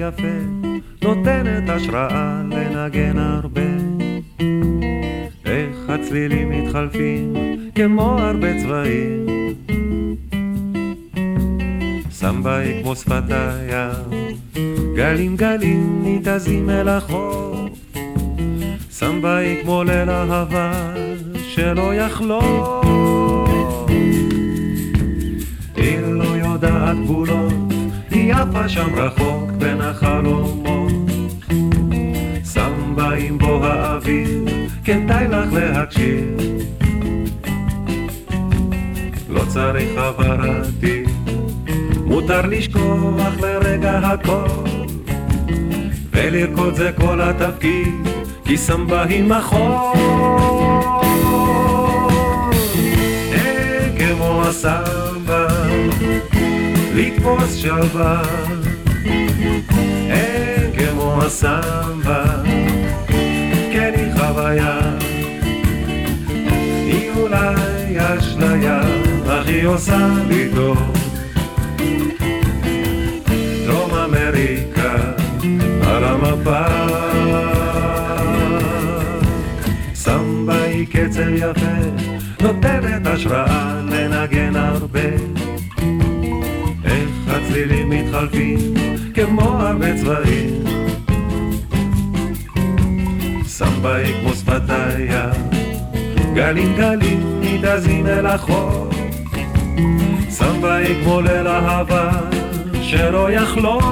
יפה, נותנת השראה לנגן הרבה. איך הצלילים מתחלפים כמו הרבה צבעים. סמבה היא כמו שפת הים, גלים גלים ניתזים אל החור. סמבה היא כמו ליל אהבה שלא יחלום. היא לא יודעת גבולות, היא עפה שם רחוק בין החלומות. סמבה עם בוא האוויר, כדאי לך להקשיב. לא צריך הבהרתי, מותר לשכוח לרגע הכל, ולרקוד זה כל התפקיד, כי סמבה היא מחול. אה, כמו הסמבה, לתפוס שלווה. הסמבה, כן היא חוויה. היא אולי אשליה, אך היא עושה לי טוב. דרום אמריקה על המפה. סמבה היא קצב יפה, נותנת השראה לנגן הרבה. איך הצלילים מתחלפים כמו הרבה צבעים. כמו שפת הים, גלים גלים ניתזים אל החור. היא כמו ליל אהבה שלא יחלום.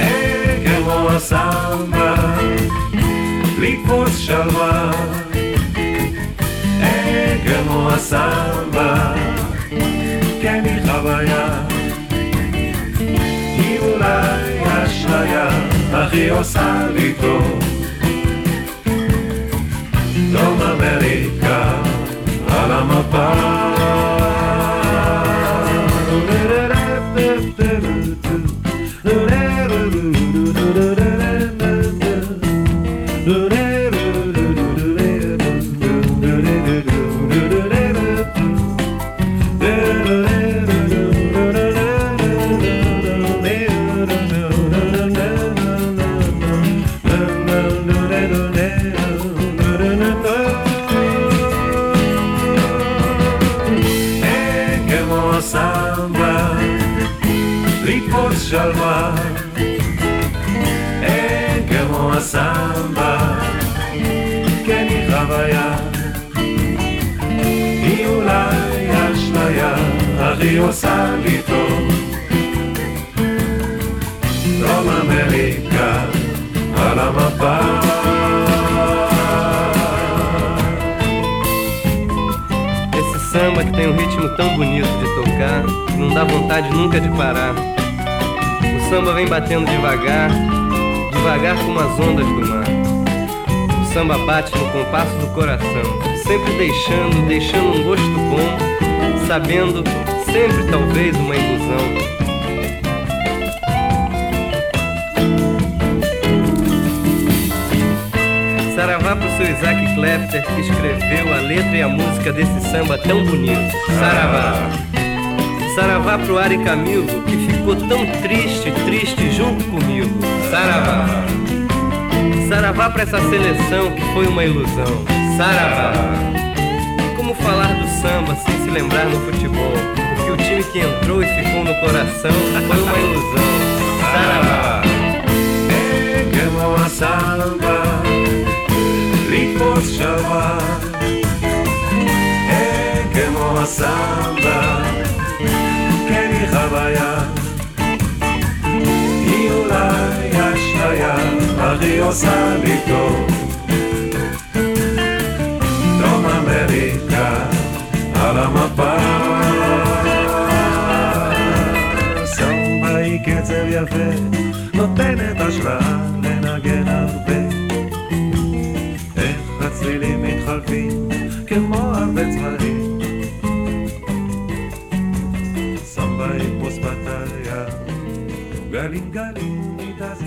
אה, כמו הסמבה, לתפוס שלווה. אה, כמו הסמבה, אך היא לתפוס שלווה. אין כמו הסמבה, כן היא חוויה. היא אולי אשליה, אך היא עושה לי טוב. דרום אמריקה על המפה. Esse samba que tem um ritmo tão bonito de tocar, que não dá vontade nunca de parar. Samba vem batendo devagar, devagar como as ondas do mar. O samba bate no compasso do coração, sempre deixando, deixando um gosto bom, sabendo sempre talvez uma ilusão. Saravá pro seu Isaac Klepter que escreveu a letra e a música desse samba tão bonito. Saravá. Saravá pro Ari Camilo, que ficou tão triste, triste junto comigo. Saravá. Saravá pra essa seleção que foi uma ilusão. Saravá. Como falar do samba sem se lembrar no futebol? Porque o time que entrou e ficou no coração foi uma ilusão. Saravá. É que é uma samba. טוב. דרום אמריקה על המפה. סמבה היא קצב יפה, נותנת השראה לנגן הרבה. איך הצלילים מתחלפים כמו הרבה צבעים. סמבה היא הים, גלים גלים מתעז...